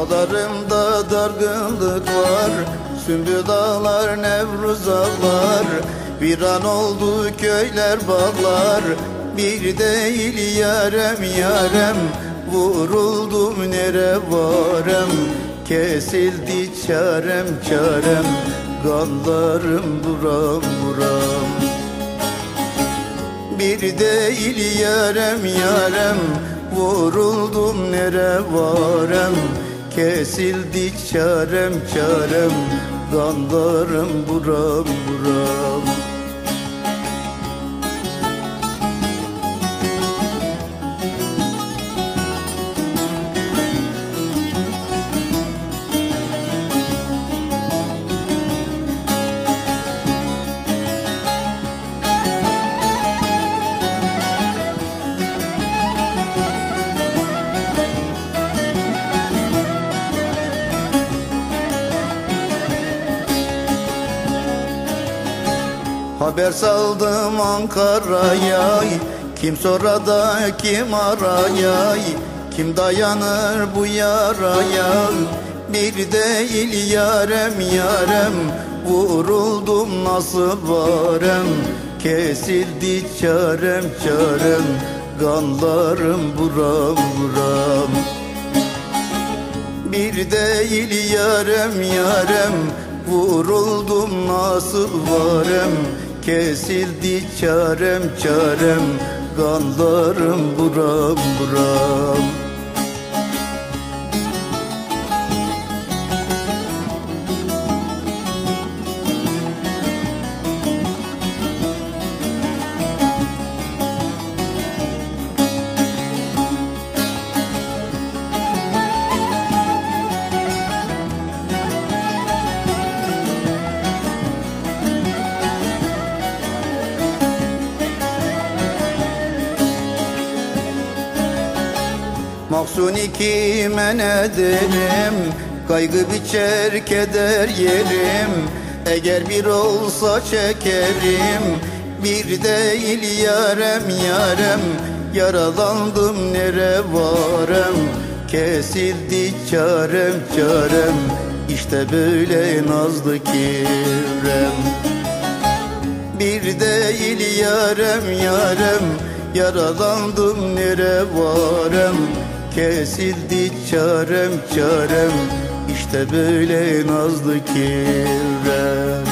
Yanımda dargınlık var Sümbül dağlar Nevruz ağlar Viran oldu köyler bağlar Bir değil yarem yarem. Vuruldum nere varem Kesildi çarem çarem. Kanlarım buram buram. Bir değil yarem yarem Vuruldum nere varem Kesildi çarem çarem. Kanlarım buram buram Haber saldım Ankara'ya. Kim sonra da kim araya? Kim dayanır bu yaraya? Bir değil yarem yarem. Vuruldum nasıl varem? Kesildi çarem çarem. Kanlarım buram buram. Bir değil yarem yarem. Vuruldum nasıl varem Kesildi çarem çarem Kanlarım buram buram Mahsuni kime ne derim Kaygı biçer keder yerim. Eğer bir olsa çekerim Bir değil yarem yarem. Yaralandım nere varem Kesildi çarem çarem. İşte böyle nazlı kirem. Bir değil yarem yarem Yaralandım nere varem Kesildi çarem çarem. İşte böyle nazlı kirem